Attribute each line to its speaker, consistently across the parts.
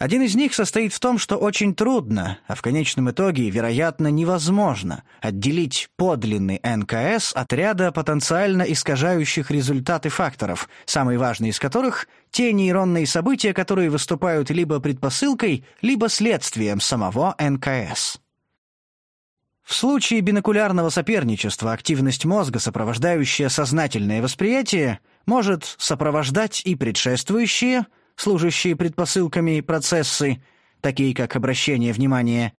Speaker 1: Один из них состоит в том, что очень трудно, а в конечном итоге, вероятно, невозможно отделить подлинный НКС от ряда потенциально искажающих результаты факторов, самый важный из которых — те нейронные события, которые выступают либо предпосылкой, либо следствием самого НКС. В случае бинокулярного соперничества активность мозга, сопровождающая сознательное восприятие, может сопровождать и предшествующие — служащие предпосылками процессы, такие как обращение внимания,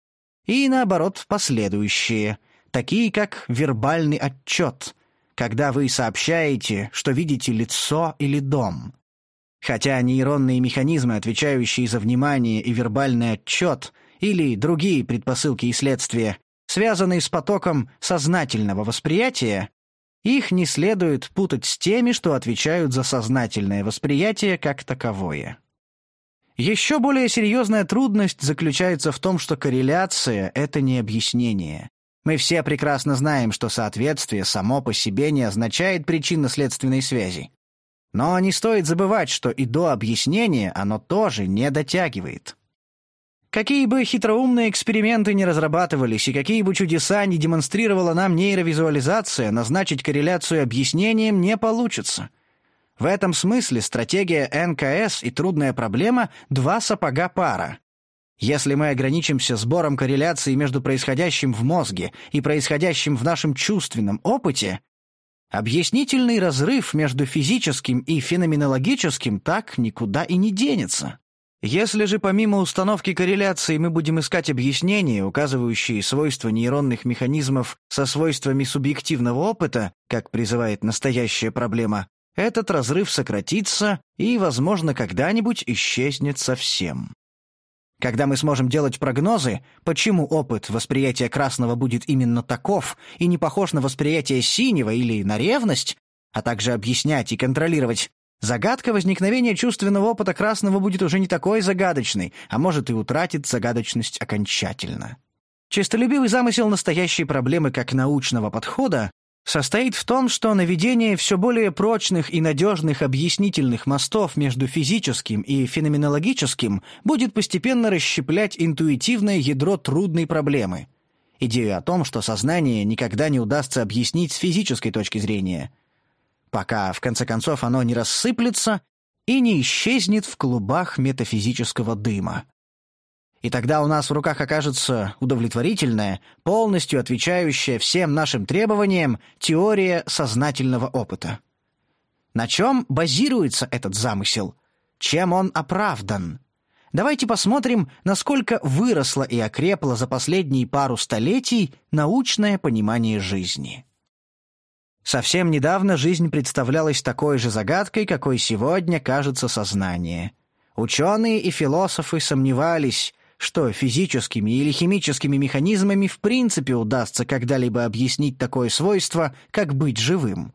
Speaker 1: и, наоборот, последующие, такие как вербальный отчет, когда вы сообщаете, что видите лицо или дом. Хотя нейронные механизмы, отвечающие за внимание и вербальный отчет, или другие предпосылки и следствия, связаны с потоком сознательного восприятия, их не следует путать с теми, что отвечают за сознательное восприятие как таковое. Еще более серьезная трудность заключается в том, что корреляция — это не объяснение. Мы все прекрасно знаем, что соответствие само по себе не означает причинно-следственной связи. Но не стоит забывать, что и до объяснения оно тоже не дотягивает. Какие бы хитроумные эксперименты не разрабатывались и какие бы чудеса не демонстрировала нам нейровизуализация, назначить корреляцию объяснением не получится. В этом смысле стратегия НКС и трудная проблема – два сапога пара. Если мы ограничимся сбором корреляции между происходящим в мозге и происходящим в нашем чувственном опыте, объяснительный разрыв между физическим и феноменологическим так никуда и не денется. Если же помимо установки корреляции мы будем искать объяснения, указывающие свойства нейронных механизмов со свойствами субъективного опыта, как призывает настоящая проблема, этот разрыв сократится и, возможно, когда-нибудь исчезнет совсем. Когда мы сможем делать прогнозы, почему опыт восприятия красного будет именно таков и не похож на восприятие синего или на ревность, а также объяснять и контролировать Загадка возникновения чувственного опыта красного будет уже не такой загадочной, а может и утратит загадочность окончательно. Чистолюбивый замысел настоящей проблемы как научного подхода состоит в том, что наведение все более прочных и надежных объяснительных мостов между физическим и феноменологическим будет постепенно расщеплять интуитивное ядро трудной проблемы. Идею о том, что сознание никогда не удастся объяснить с физической точки зрения – пока, в конце концов, оно не рассыплется и не исчезнет в клубах метафизического дыма. И тогда у нас в руках окажется удовлетворительная, полностью отвечающая всем нашим требованиям теория сознательного опыта. На чем базируется этот замысел? Чем он оправдан? Давайте посмотрим, насколько выросло и окрепло за последние пару столетий научное понимание жизни. Совсем недавно жизнь представлялась такой же загадкой, какой сегодня кажется сознание. Ученые и философы сомневались, что физическими или химическими механизмами в принципе удастся когда-либо объяснить такое свойство, как быть живым.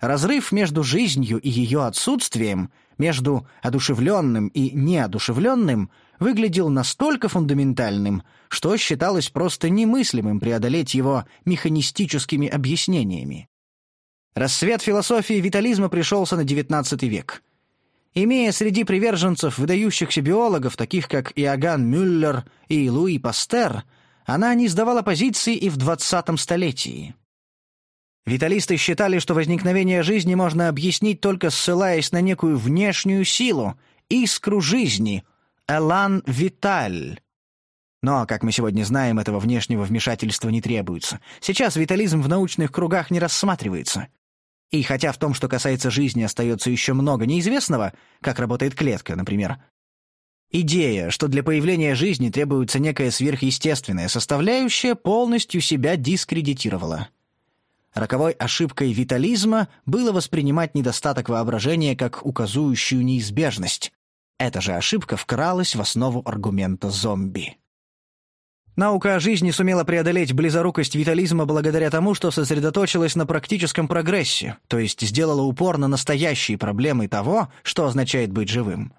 Speaker 1: Разрыв между жизнью и ее отсутствием, между одушевленным и неодушевленным, выглядел настолько фундаментальным, что считалось просто немыслимым преодолеть его механистическими объяснениями. Рассвет философии витализма пришелся на XIX век. Имея среди приверженцев выдающихся биологов, таких как Иоганн Мюллер и Луи Пастер, она не сдавала позиции и в XX столетии. Виталисты считали, что возникновение жизни можно объяснить только ссылаясь на некую внешнюю силу, искру жизни, элан виталь. Но, как мы сегодня знаем, этого внешнего вмешательства не требуется. Сейчас витализм в научных кругах не рассматривается. И хотя в том, что касается жизни, остается еще много неизвестного, как работает клетка, например, идея, что для появления жизни требуется некая сверхъестественная составляющая, полностью себя дискредитировала. Роковой ошибкой витализма было воспринимать недостаток воображения как указующую неизбежность. Эта же ошибка вкралась в основу аргумента зомби. Наука о жизни сумела преодолеть близорукость витализма благодаря тому, что сосредоточилась на практическом прогрессе, то есть сделала упор на настоящие проблемы того, что означает быть живым.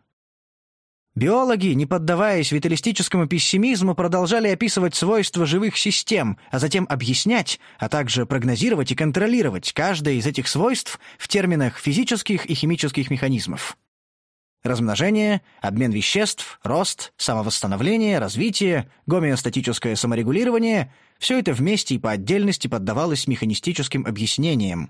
Speaker 1: Биологи, не поддаваясь виталистическому пессимизму, продолжали описывать свойства живых систем, а затем объяснять, а также прогнозировать и контролировать каждое из этих свойств в терминах физических и химических механизмов. Размножение, обмен веществ, рост, самовосстановление, развитие, гомеостатическое саморегулирование — все это вместе и по отдельности поддавалось механистическим объяснениям.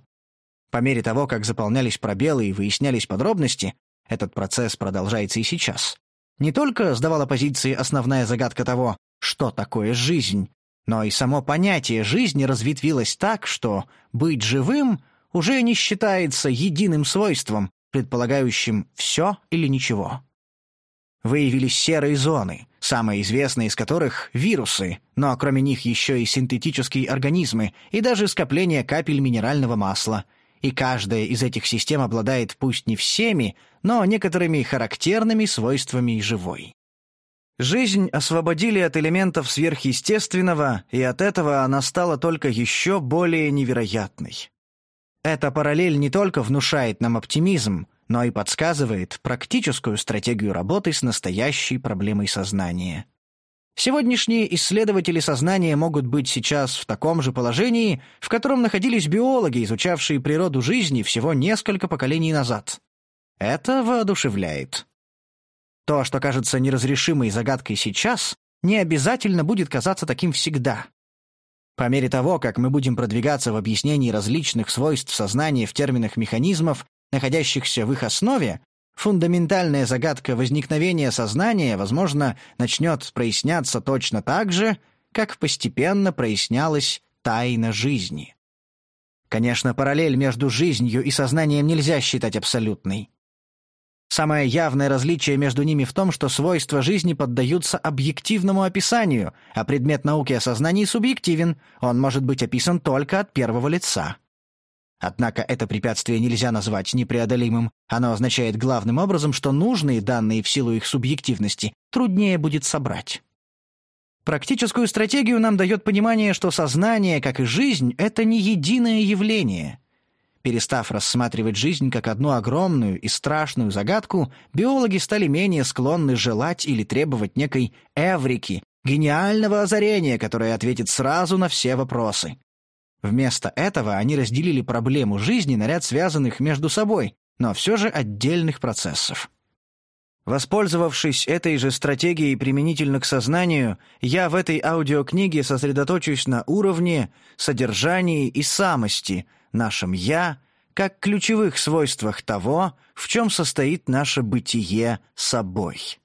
Speaker 1: По мере того, как заполнялись пробелы и выяснялись подробности, этот процесс продолжается и сейчас. Не только сдавала позиции основная загадка того, что такое жизнь, но и само понятие жизни разветвилось так, что быть живым уже не считается единым свойством, предполагающим все или ничего. Выявились серые зоны, самые известные из которых — вирусы, но кроме них еще и синтетические организмы и даже скопление капель минерального масла. И каждая из этих систем обладает пусть не всеми, но некоторыми характерными свойствами живой. Жизнь освободили от элементов сверхъестественного, и от этого она стала только еще более невероятной. Эта параллель не только внушает нам оптимизм, но и подсказывает практическую стратегию работы с настоящей проблемой сознания. Сегодняшние исследователи сознания могут быть сейчас в таком же положении, в котором находились биологи, изучавшие природу жизни всего несколько поколений назад. Это воодушевляет. То, что кажется неразрешимой загадкой сейчас, не обязательно будет казаться таким всегда. По мере того, как мы будем продвигаться в объяснении различных свойств сознания в терминах механизмов, находящихся в их основе, фундаментальная загадка возникновения сознания, возможно, начнет проясняться точно так же, как постепенно прояснялась тайна жизни. Конечно, параллель между жизнью и сознанием нельзя считать абсолютной. Самое явное различие между ними в том, что свойства жизни поддаются объективному описанию, а предмет науки о сознании субъективен, он может быть описан только от первого лица. Однако это препятствие нельзя назвать непреодолимым. Оно означает главным образом, что нужные данные в силу их субъективности труднее будет собрать. Практическую стратегию нам дает понимание, что сознание, как и жизнь, это не единое явление. Перестав рассматривать жизнь как одну огромную и страшную загадку, биологи стали менее склонны желать или требовать некой эврики, гениального озарения, которое ответит сразу на все вопросы. Вместо этого они разделили проблему жизни на ряд связанных между собой, но все же отдельных процессов. Воспользовавшись этой же стратегией применительно к сознанию, я в этой аудиокниге сосредоточусь на уровне, содержании и самости, нашем «я», как ключевых свойствах того, в чем состоит наше бытие собой.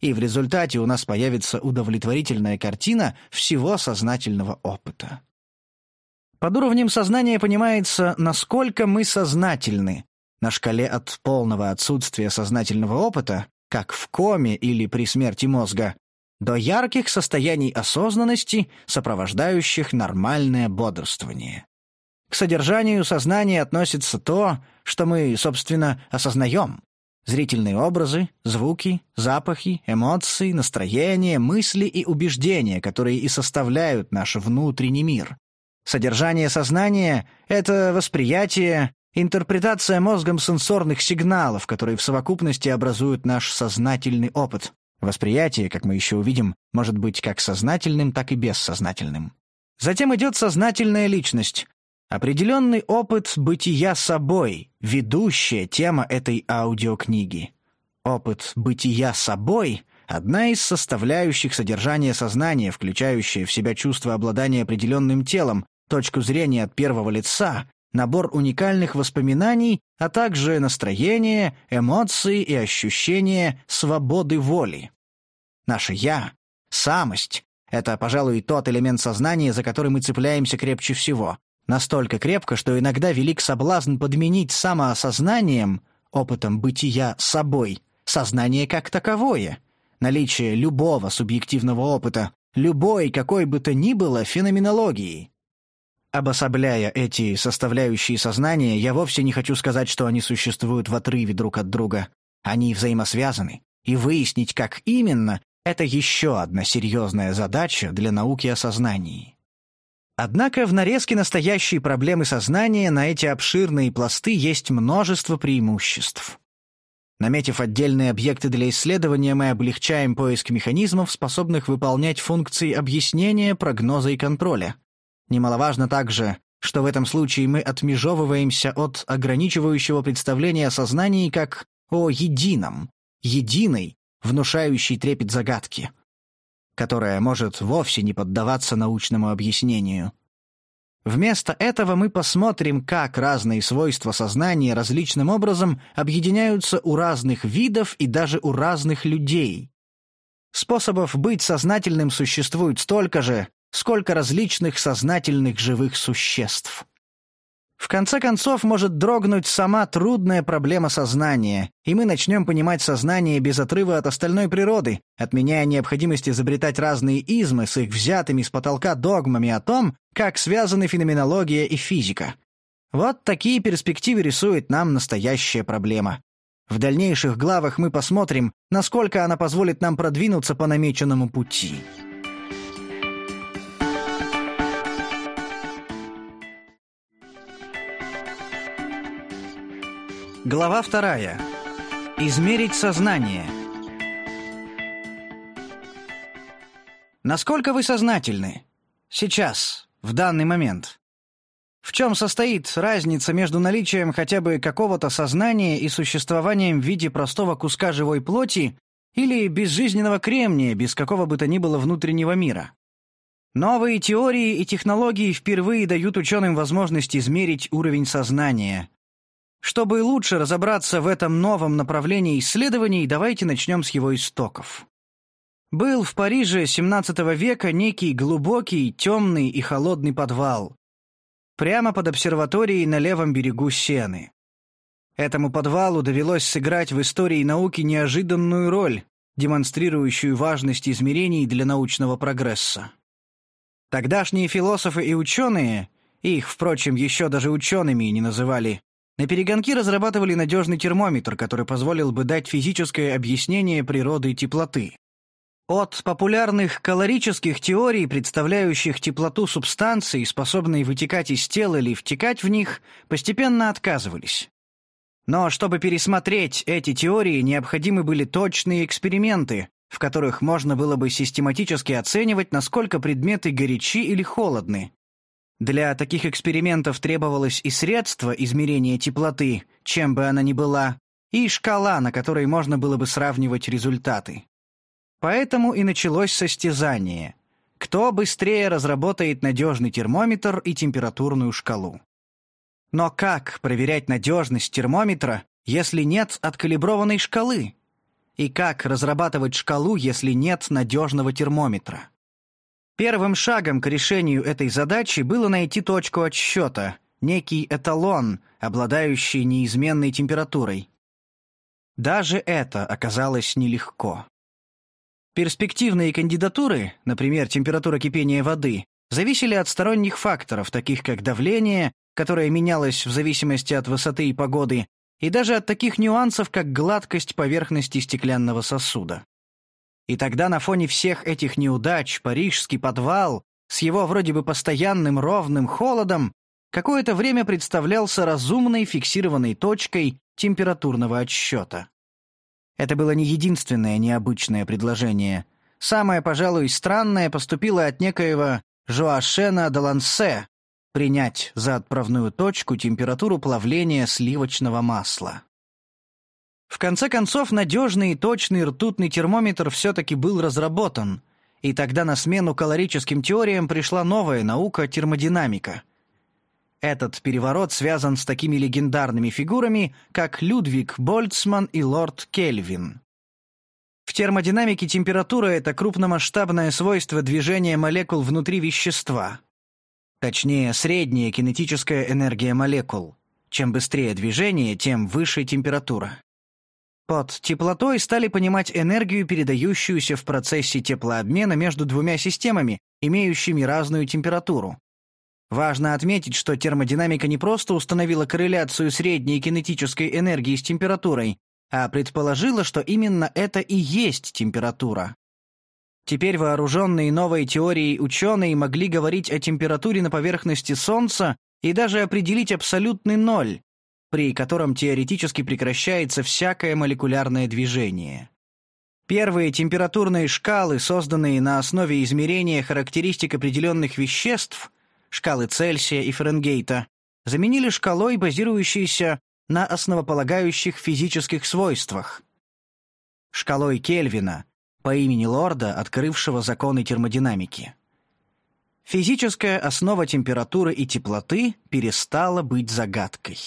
Speaker 1: И в результате у нас появится удовлетворительная картина всего сознательного опыта. Под уровнем сознания понимается, насколько мы сознательны. На шкале от полного отсутствия сознательного опыта, как в коме или при смерти мозга, до ярких состояний осознанности, сопровождающих нормальное бодрствование. К содержанию сознания относится то, что мы, собственно, осознаем. Зрительные образы, звуки, запахи, эмоции, настроения, мысли и убеждения, которые и составляют наш внутренний мир. Содержание сознания — это восприятие, интерпретация мозгом сенсорных сигналов, которые в совокупности образуют наш сознательный опыт. Восприятие, как мы еще увидим, может быть как сознательным, так и бессознательным. Затем идет сознательная личность, Определенный опыт бытия собой — ведущая тема этой аудиокниги. Опыт бытия собой — одна из составляющих содержания сознания, включающая в себя чувство обладания определенным телом, точку зрения от первого лица, набор уникальных воспоминаний, а также настроение, эмоции и ощущение свободы воли. Наше «я», самость — это, пожалуй, тот элемент сознания, за который мы цепляемся крепче всего. Настолько крепко, что иногда велик соблазн подменить самоосознанием, опытом бытия собой, сознание как таковое, наличие любого субъективного опыта, любой, какой бы то ни было, феноменологии. Обособляя эти составляющие сознания, я вовсе не хочу сказать, что они существуют в отрыве друг от друга. Они взаимосвязаны, и выяснить, как именно, это еще одна серьезная задача для науки о сознании. Однако в нарезке настоящей проблемы сознания на эти обширные пласты есть множество преимуществ. Наметив отдельные объекты для исследования, мы облегчаем поиск механизмов, способных выполнять функции объяснения, прогноза и контроля. Немаловажно также, что в этом случае мы отмежевываемся от ограничивающего представления о сознании как о едином, единой, внушающей трепет загадки, которая может вовсе не поддаваться научному объяснению. Вместо этого мы посмотрим, как разные свойства сознания различным образом объединяются у разных видов и даже у разных людей. Способов быть сознательным существует столько же, сколько различных сознательных живых существ. В конце концов, может дрогнуть сама трудная проблема сознания, и мы начнем понимать сознание без отрыва от остальной природы, отменяя необходимость изобретать разные измы с их взятыми с потолка догмами о том, как связаны феноменология и физика. Вот такие перспективы рисует нам настоящая проблема. В дальнейших главах мы посмотрим, насколько она позволит нам продвинуться по намеченному пути. Глава вторая. Измерить сознание. Насколько вы сознательны? Сейчас, в данный момент. В чем состоит разница между наличием хотя бы какого-то сознания и существованием в виде простого куска живой плоти или безжизненного кремния без какого бы то ни было внутреннего мира? Новые теории и технологии впервые дают ученым возможность измерить уровень сознания, чтобы лучше разобраться в этом новом направлении исследований, давайте начнем с его истоков. Был в Париже XVII века некий глубокий, темный и холодный подвал, прямо под обсерваторией на левом берегу Сены. Этому подвалу довелось сыграть в истории науки неожиданную роль, демонстрирующую важность измерений для научного прогресса. Тогдашние философы и ученые, их, впрочем, еще даже учеными не называли, на перегонки разрабатывали надежный термометр, который позволил бы дать физическое объяснение природы теплоты. От популярных калорических теорий, представляющих теплоту субстанций, способной вытекать из тел или втекать в них, постепенно отказывались. Но чтобы пересмотреть эти теории, необходимы были точные эксперименты, в которых можно было бы систематически оценивать, насколько предметы горячи или холодны, для таких экспериментов требовалось и средство измерения теплоты, чем бы она ни была, и шкала, на которой можно было бы сравнивать результаты. Поэтому и началось состязание. Кто быстрее разработает надежный термометр и температурную шкалу? Но как проверять надежность термометра, если нет откалиброванной шкалы? И как разрабатывать шкалу, если нет надежного термометра? Первым шагом к решению этой задачи было найти точку отсчета, некий эталон, обладающий неизменной температурой. Даже это оказалось нелегко. Перспективные кандидатуры, например, температура кипения воды, зависели от сторонних факторов, таких как давление, которое менялось в зависимости от высоты и погоды, и даже от таких нюансов, как гладкость поверхности стеклянного сосуда. И тогда на фоне всех этих неудач парижский подвал с его вроде бы постоянным ровным холодом какое-то время представлялся разумной фиксированной точкой температурного отсчета. Это было не единственное необычное предложение. Самое, пожалуй, странное поступило от некоего Жоашена Далансе принять за отправную точку температуру плавления сливочного масла. В конце концов, надежный и точный ртутный термометр все-таки был разработан, и тогда на смену калорическим теориям пришла новая наука — термодинамика. Этот переворот связан с такими легендарными фигурами, как Людвиг Больцман и лорд Кельвин. В термодинамике температура — это крупномасштабное свойство движения молекул внутри вещества. Точнее, средняя кинетическая энергия молекул. Чем быстрее движение, тем выше температура. Под теплотой стали понимать энергию, передающуюся в процессе теплообмена между двумя системами, имеющими разную температуру. Важно отметить, что термодинамика не просто установила корреляцию средней кинетической энергии с температурой, а предположила, что именно это и есть температура. Теперь вооруженные новой теорией ученые могли говорить о температуре на поверхности Солнца и даже определить абсолютный ноль, при котором теоретически прекращается всякое молекулярное движение. Первые температурные шкалы, созданные на основе измерения характеристик определенных веществ, шкалы Цельсия и Фаренгейта, заменили шкалой, базирующейся на основополагающих физических свойствах. Шкалой Кельвина по имени Лорда, открывшего законы термодинамики. Физическая основа температуры и теплоты перестала быть загадкой.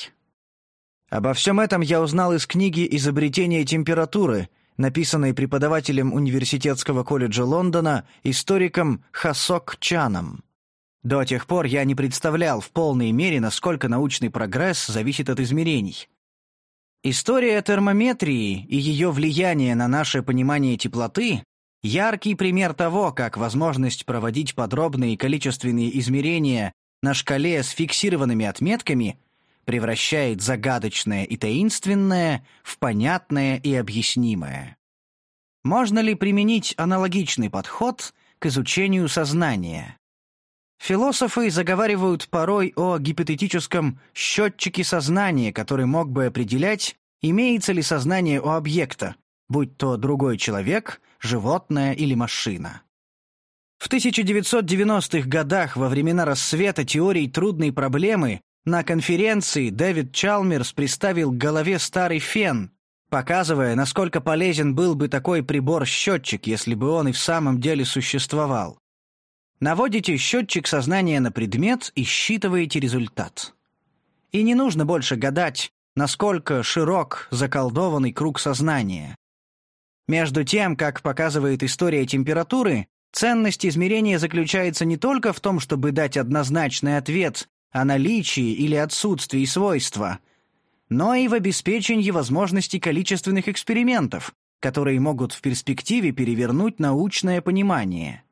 Speaker 1: Обо всем этом я узнал из книги «Изобретение температуры», написанной преподавателем Университетского колледжа Лондона, историком Хасок Чаном. До тех пор я не представлял в полной мере, насколько научный прогресс зависит от измерений. История термометрии и ее влияние на наше понимание теплоты – яркий пример того, как возможность проводить подробные количественные измерения на шкале с фиксированными отметками превращает загадочное и таинственное в понятное и объяснимое. Можно ли применить аналогичный подход к изучению сознания? Философы заговаривают порой о гипотетическом счетчике сознания, который мог бы определять, имеется ли сознание у объекта, будь то другой человек, животное или машина. В 1990-х годах, во времена рассвета теорий трудной проблемы, на конференции Дэвид Чалмерс представил к голове старый фен, показывая, насколько полезен был бы такой прибор-счетчик, если бы он и в самом деле существовал. Наводите счетчик сознания на предмет и считываете результат. И не нужно больше гадать, насколько широк заколдованный круг сознания. Между тем, как показывает история температуры, ценность измерения заключается не только в том, чтобы дать однозначный ответ о наличии или отсутствии свойства, но и в обеспечении возможности количественных экспериментов, которые могут в перспективе перевернуть научное понимание.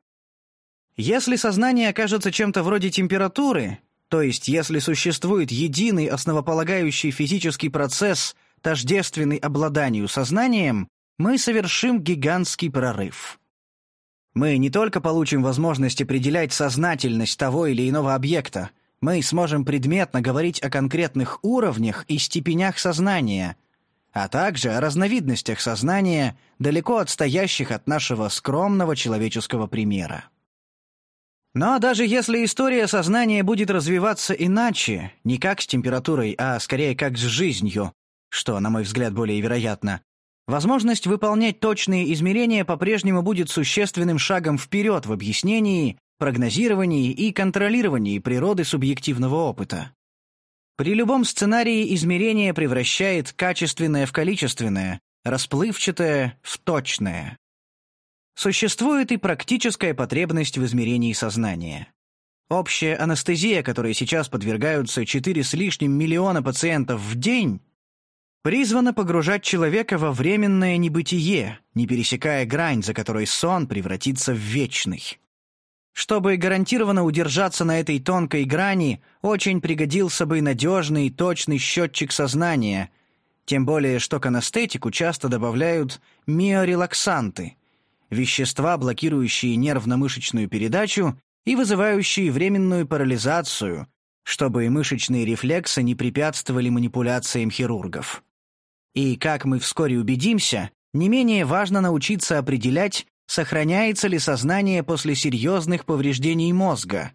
Speaker 1: Если сознание окажется чем-то вроде температуры, то есть если существует единый основополагающий физический процесс, тождественный обладанию сознанием, мы совершим гигантский прорыв. Мы не только получим возможность определять сознательность того или иного объекта, мы сможем предметно говорить о конкретных уровнях и степенях сознания, а также о разновидностях сознания, далеко отстоящих от нашего скромного человеческого примера. Но даже если история сознания будет развиваться иначе, не как с температурой, а скорее как с жизнью, что, на мой взгляд, более вероятно, возможность выполнять точные измерения по-прежнему будет существенным шагом вперед в объяснении, прогнозировании и контролировании природы субъективного опыта. При любом сценарии измерение превращает качественное в количественное, расплывчатое в точное. Существует и практическая потребность в измерении сознания. Общая анестезия, которой сейчас подвергаются 4 с лишним миллиона пациентов в день, призвана погружать человека во временное небытие, не пересекая грань, за которой сон превратится в вечный. Чтобы гарантированно удержаться на этой тонкой грани, очень пригодился бы надежный и точный счетчик сознания, тем более что к анестетику часто добавляют миорелаксанты – вещества, блокирующие нервно-мышечную передачу и вызывающие временную парализацию, чтобы мышечные рефлексы не препятствовали манипуляциям хирургов. И, как мы вскоре убедимся, не менее важно научиться определять, сохраняется ли сознание после серьезных повреждений мозга,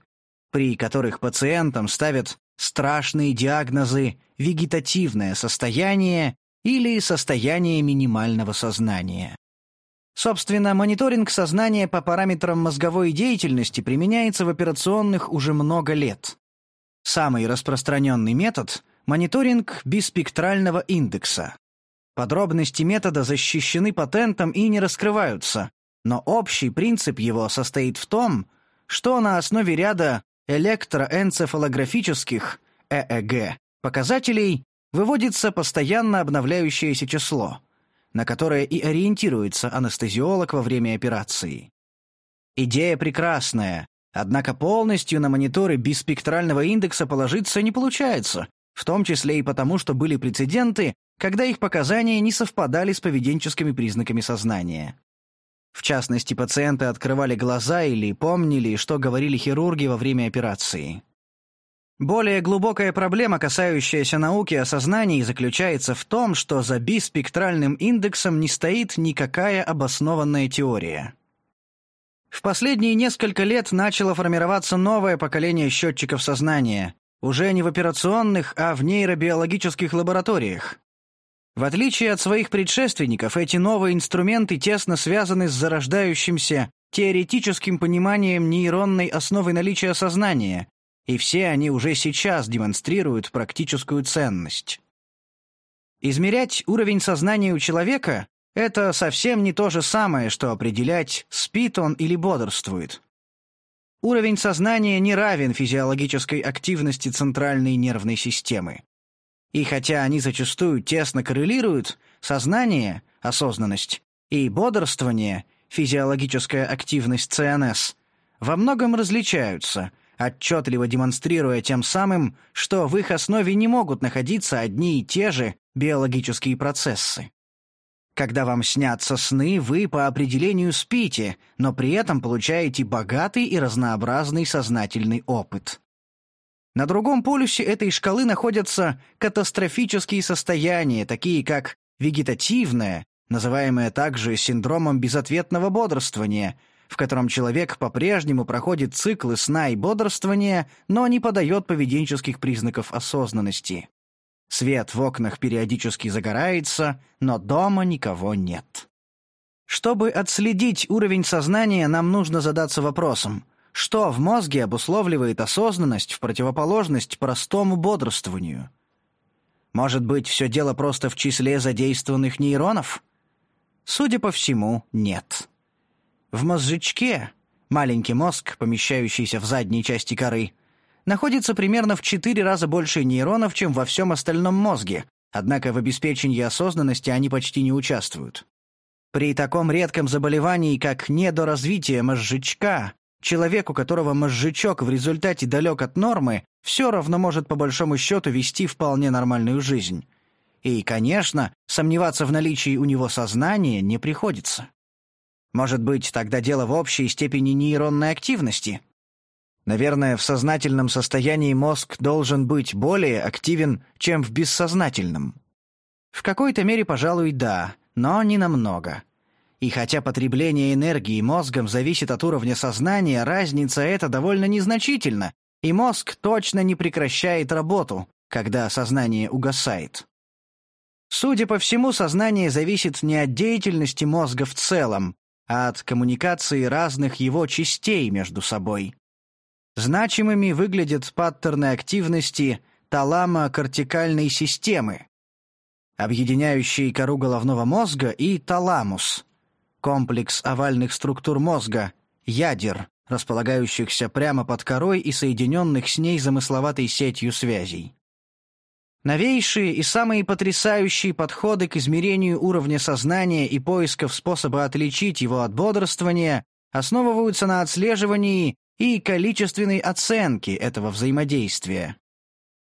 Speaker 1: при которых пациентам ставят страшные диагнозы «вегетативное состояние» или «состояние минимального сознания». Собственно, мониторинг сознания по параметрам мозговой деятельности применяется в операционных уже много лет. Самый распространенный метод – мониторинг биспектрального индекса. Подробности метода защищены патентом и не раскрываются, но общий принцип его состоит в том, что на основе ряда электроэнцефалографических ЭЭГ показателей выводится постоянно обновляющееся число – на которое и ориентируется анестезиолог во время операции. Идея прекрасная, однако полностью на мониторы биспектрального индекса положиться не получается, в том числе и потому, что были прецеденты, когда их показания не совпадали с поведенческими признаками сознания. В частности, пациенты открывали глаза или помнили, что говорили хирурги во время операции. Более глубокая проблема, касающаяся науки о сознании, заключается в том, что за биспектральным индексом не стоит никакая обоснованная теория. В последние несколько лет начало формироваться новое поколение счетчиков сознания, Уже не в операционных, а в нейробиологических лабораториях. В отличие от своих предшественников, эти новые инструменты тесно связаны с зарождающимся теоретическим пониманием нейронной основы наличия сознания, и все они уже сейчас демонстрируют практическую ценность. Измерять уровень сознания у человека – это совсем не то же самое, что определять, спит он или бодрствует. Уровень сознания не равен физиологической активности центральной нервной системы. И хотя они зачастую тесно коррелируют, сознание, осознанность, и бодрствование, физиологическая активность ЦНС, во многом различаются, отчетливо демонстрируя тем самым, что в их основе не могут находиться одни и те же биологические процессы. Когда вам снятся сны, вы по определению спите, но при этом получаете богатый и разнообразный сознательный опыт. На другом полюсе этой шкалы находятся катастрофические состояния, такие как вегетативное, называемое также синдромом безответного бодрствования, в котором человек по-прежнему проходит циклы сна и бодрствования, но не подает поведенческих признаков осознанности. Свет в окнах периодически загорается, но дома никого нет. Чтобы отследить уровень сознания, нам нужно задаться вопросом – что в мозге обусловливает осознанность в противоположность простому бодрствованию? Может быть, все дело просто в числе задействованных нейронов? Судя по всему, нет. В мозжечке, маленький мозг, помещающийся в задней части коры, находится примерно в четыре раза больше нейронов, чем во всем остальном мозге, однако в обеспечении осознанности они почти не участвуют. При таком редком заболевании, как недоразвитие мозжечка, Человек, у которого мозжечок в результате далек от нормы, все равно может по большому счету вести вполне нормальную жизнь. И, конечно, сомневаться в наличии у него сознания не приходится. Может быть, тогда дело в общей степени нейронной активности? Наверное, в сознательном состоянии мозг должен быть более активен, чем в бессознательном. В какой-то мере, пожалуй, да, но не намного. И хотя потребление энергии мозгом зависит от уровня сознания, разница эта довольно незначительна, и мозг точно не прекращает работу, когда сознание угасает. Судя по всему, сознание зависит не от деятельности мозга в целом, а от коммуникации разных его частей между собой. Значимыми выглядят паттерны активности таламо-кортикальной системы, объединяющие кору головного мозга и таламус, комплекс овальных структур мозга, ядер, располагающихся прямо под корой и соединенных с ней замысловатой сетью связей. Новейшие и самые потрясающие подходы к измерению уровня сознания и поисков способа отличить его от бодрствования основываются на отслеживании и количественной оценке этого взаимодействия.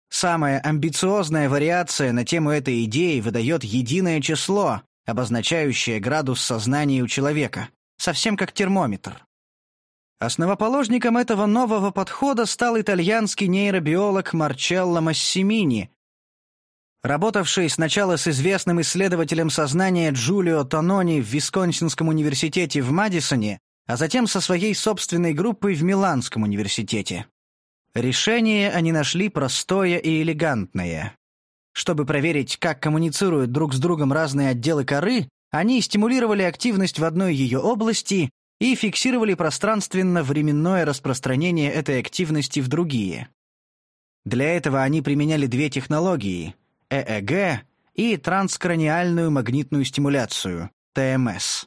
Speaker 1: Самая амбициозная вариация на тему этой идеи выдает единое число, обозначающее градус сознания у человека, совсем как термометр. Основоположником этого нового подхода стал итальянский нейробиолог Марчелло Массимини, работавший сначала с известным исследователем сознания Джулио Тонони в Висконсинском университете в Мадисоне, а затем со своей собственной группой в Миланском университете. Решение они нашли простое и элегантное. Чтобы проверить, как коммуницируют друг с другом разные отделы коры, они стимулировали активность в одной ее области и фиксировали пространственно-временное распространение этой активности в другие. Для этого они применяли две технологии – ЭЭГ и транскраниальную магнитную стимуляцию – ТМС.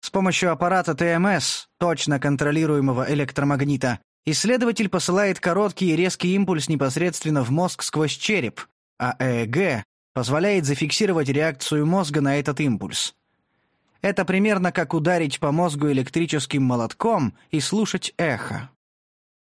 Speaker 1: С помощью аппарата ТМС, точно контролируемого электромагнита, исследователь посылает короткий и резкий импульс непосредственно в мозг сквозь череп, а ЭЭГ позволяет зафиксировать реакцию мозга на этот импульс. Это примерно как ударить по мозгу электрическим молотком и слушать эхо.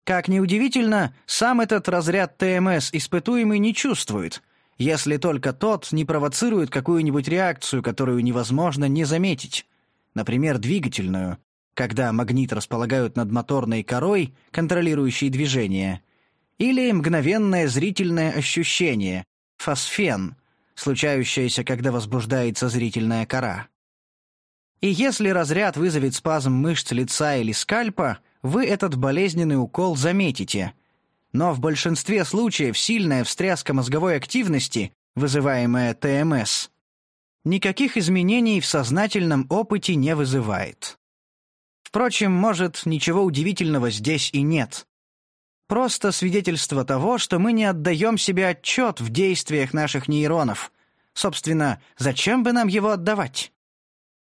Speaker 1: Как ни удивительно, сам этот разряд ТМС испытуемый не чувствует, если только тот не провоцирует какую-нибудь реакцию, которую невозможно не заметить, например, двигательную, когда магнит располагают над моторной корой, контролирующей движение, или мгновенное зрительное ощущение, фосфен, случающееся, когда возбуждается зрительная кора. И если разряд вызовет спазм мышц лица или скальпа, вы этот болезненный укол заметите. но в большинстве случаев сильная встряска мозговой активности, вызываемая ТМС, никаких изменений в сознательном опыте не вызывает. Впрочем, может, ничего удивительного здесь и нет. Просто свидетельство того, что мы не отдаем себе отчет в действиях наших нейронов. Собственно, зачем бы нам его отдавать?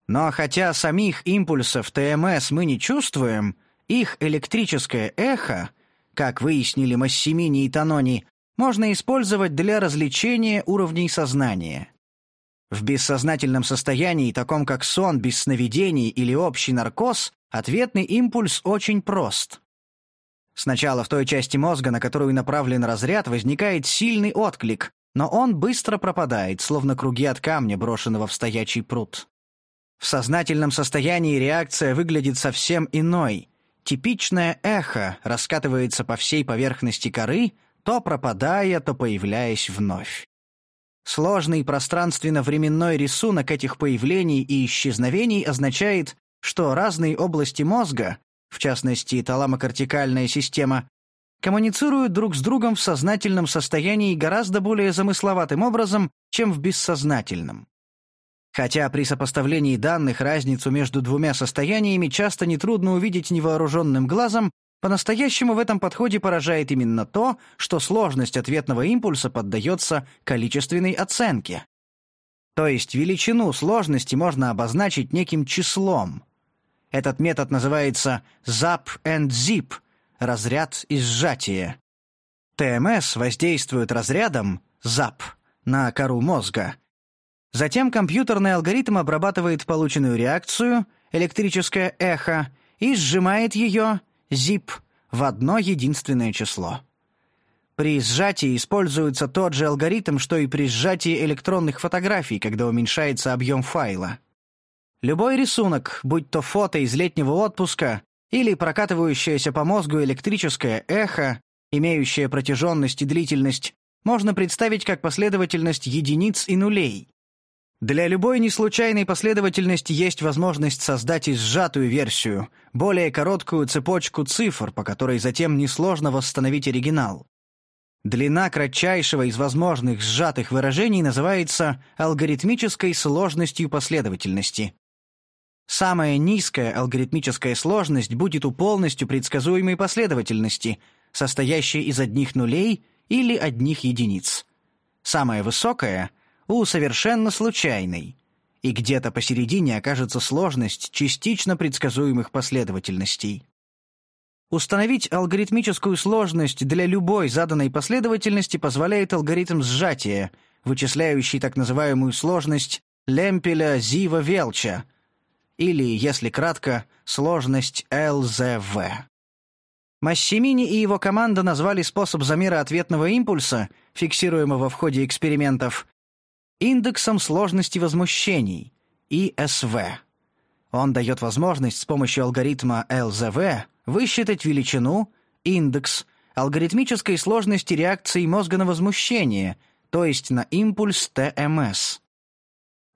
Speaker 1: Но хотя самих импульсов ТМС мы не чувствуем, их электрическое эхо, как выяснили Массимини и Танони, можно использовать для развлечения уровней сознания. В бессознательном состоянии, таком как сон без сновидений или общий наркоз, ответный импульс очень прост. Сначала в той части мозга, на которую направлен разряд, возникает сильный отклик, но он быстро пропадает, словно круги от камня, брошенного в стоячий пруд. В сознательном состоянии реакция выглядит совсем иной. Типичное эхо раскатывается по всей поверхности коры, то пропадая, то появляясь вновь. Сложный пространственно-временной рисунок этих появлений и исчезновений означает, что разные области мозга, в частности таламокортикальная система, коммуницируют друг с другом в сознательном состоянии гораздо более замысловатым образом, чем в бессознательном. Хотя при сопоставлении данных разницу между двумя состояниями часто нетрудно увидеть невооруженным глазом, по-настоящему в этом подходе поражает именно то, что сложность ответного импульса поддается количественной оценке. То есть величину сложности можно обозначить неким числом. Этот метод называется «zap and zip» — разряд и сжатие. ТМС воздействует разрядом «zap» на кору мозга. Затем компьютерный алгоритм обрабатывает полученную реакцию, электрическое эхо, и сжимает ее zip в одно единственное число. При сжатии используется тот же алгоритм, что и при сжатии электронных фотографий, когда уменьшается объем файла. Любой рисунок, будь то фото из летнего отпуска или прокатывающееся по мозгу электрическое эхо, имеющее протяженность и длительность, можно представить как последовательность единиц и нулей, для любой неслучайной последовательности есть возможность создать и сжатую версию, более короткую цепочку цифр, по которой затем несложно восстановить оригинал. Длина кратчайшего из возможных сжатых выражений называется алгоритмической сложностью последовательности. Самая низкая алгоритмическая сложность будет у полностью предсказуемой последовательности, состоящей из одних нулей или одних единиц. Самая высокая — у совершенно случайной, и где-то посередине окажется сложность частично предсказуемых последовательностей. Установить алгоритмическую сложность для любой заданной последовательности позволяет алгоритм сжатия, вычисляющий так называемую сложность Лемпеля-Зива-Велча, или, если кратко, сложность ЛЗВ. Массимини и его команда назвали способ замера ответного импульса, фиксируемого в ходе экспериментов, индексом сложности возмущений, ИСВ. Он дает возможность с помощью алгоритма ЛЗВ высчитать величину, индекс, алгоритмической сложности реакции мозга на возмущение, то есть на импульс ТМС.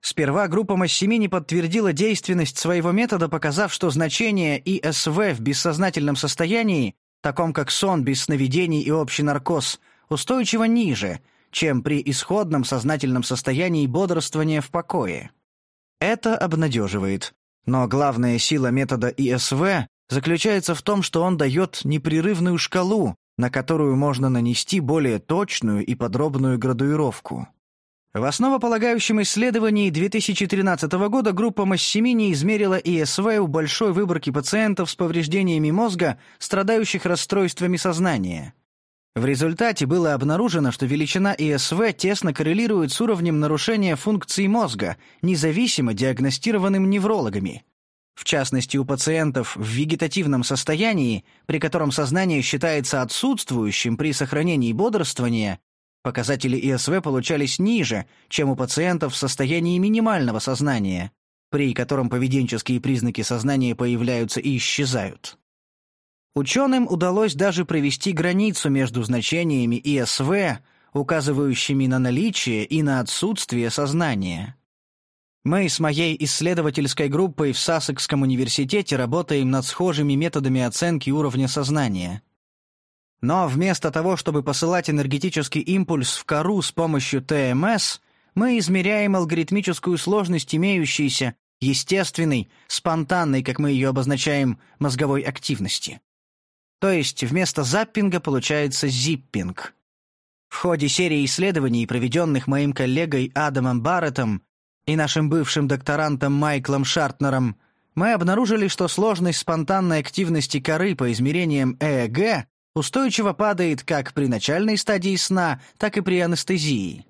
Speaker 1: Сперва группа Массимини подтвердила действенность своего метода, показав, что значение ИСВ в бессознательном состоянии, таком как сон без сновидений и общий наркоз, устойчиво ниже – чем при исходном сознательном состоянии бодрствования в покое. Это обнадеживает. Но главная сила метода ИСВ заключается в том, что он дает непрерывную шкалу, на которую можно нанести более точную и подробную градуировку. В основополагающем исследовании 2013 года группа Массимини измерила ИСВ у большой выборки пациентов с повреждениями мозга, страдающих расстройствами сознания. В результате было обнаружено, что величина ИСВ тесно коррелирует с уровнем нарушения функций мозга, независимо диагностированным неврологами. В частности, у пациентов в вегетативном состоянии, при котором сознание считается отсутствующим при сохранении бодрствования, показатели ИСВ получались ниже, чем у пациентов в состоянии минимального сознания, при котором поведенческие признаки сознания появляются и исчезают. Ученым удалось даже провести границу между значениями ИСВ, указывающими на наличие и на отсутствие сознания. Мы с моей исследовательской группой в Сассекском университете работаем над схожими методами оценки уровня сознания. Но вместо того, чтобы посылать энергетический импульс в кору с помощью ТМС, мы измеряем алгоритмическую сложность имеющейся, естественной, спонтанной, как мы ее обозначаем, мозговой активности. То есть вместо заппинга получается зиппинг. В ходе серии исследований, проведенных моим коллегой Адамом Барреттом и нашим бывшим докторантом Майклом Шартнером, мы обнаружили, что сложность спонтанной активности коры по измерениям ЭЭГ устойчиво падает как при начальной стадии сна, так и при анестезии.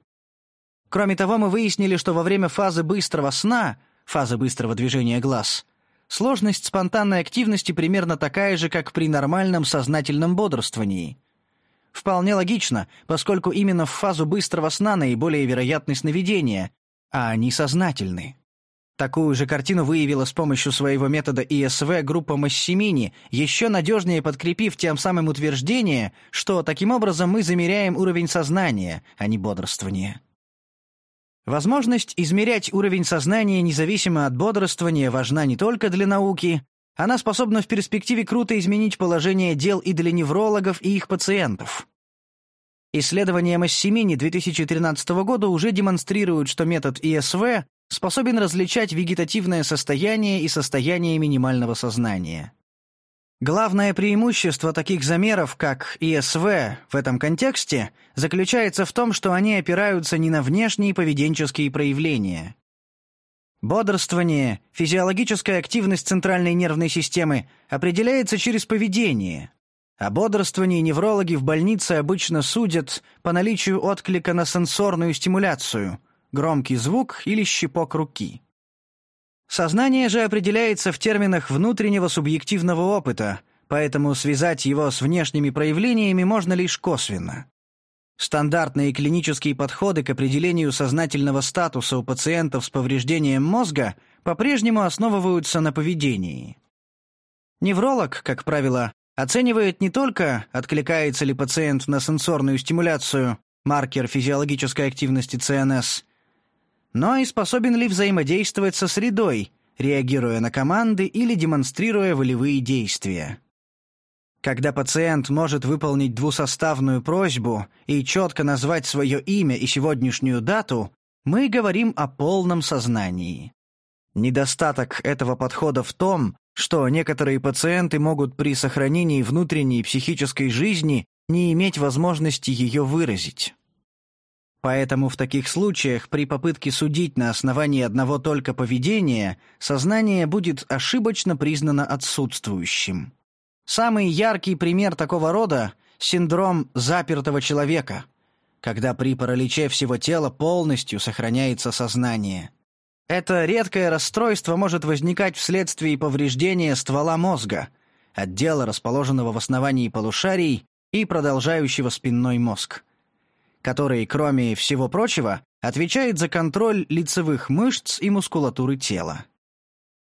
Speaker 1: Кроме того, мы выяснили, что во время фазы быстрого сна, фазы быстрого движения глаз, сложность спонтанной активности примерно такая же, как при нормальном сознательном бодрствовании. Вполне логично, поскольку именно в фазу быстрого сна наиболее вероятны сновидения, а они сознательны. Такую же картину выявила с помощью своего метода ИСВ группа Массимини, еще надежнее подкрепив тем самым утверждение, что таким образом мы замеряем уровень сознания, а не бодрствования. Возможность измерять уровень сознания независимо от бодрствования важна не только для науки, она способна в перспективе круто изменить положение дел и для неврологов и их пациентов. Исследования Массимини 2013 года уже демонстрируют, что метод ИСВ способен различать вегетативное состояние и состояние минимального сознания. Главное преимущество таких замеров, как ИСВ в этом контексте, заключается в том, что они опираются не на внешние поведенческие проявления. Бодрствование, физиологическая активность центральной нервной системы определяется через поведение. О бодрствовании неврологи в больнице обычно судят по наличию отклика на сенсорную стимуляцию, громкий звук или щипок руки. Сознание же определяется в терминах внутреннего субъективного опыта, поэтому связать его с внешними проявлениями можно лишь косвенно. Стандартные клинические подходы к определению сознательного статуса у пациентов с повреждением мозга по-прежнему основываются на поведении. Невролог, как правило, оценивает не только, откликается ли пациент на сенсорную стимуляцию, маркер физиологической активности ЦНС, но и способен ли взаимодействовать со средой, реагируя на команды или демонстрируя волевые действия. Когда пациент может выполнить двусоставную просьбу и четко назвать свое имя и сегодняшнюю дату, мы говорим о полном сознании. Недостаток этого подхода в том, что некоторые пациенты могут при сохранении внутренней психической жизни не иметь возможности ее выразить. Поэтому в таких случаях при попытке судить на основании одного только поведения сознание будет ошибочно признано отсутствующим. Самый яркий пример такого рода – синдром запертого человека, когда при параличе всего тела полностью сохраняется сознание. Это редкое расстройство может возникать вследствие повреждения ствола мозга, отдела, расположенного в основании полушарий и продолжающего спинной мозг который, кроме всего прочего, отвечает за контроль лицевых мышц и мускулатуры тела.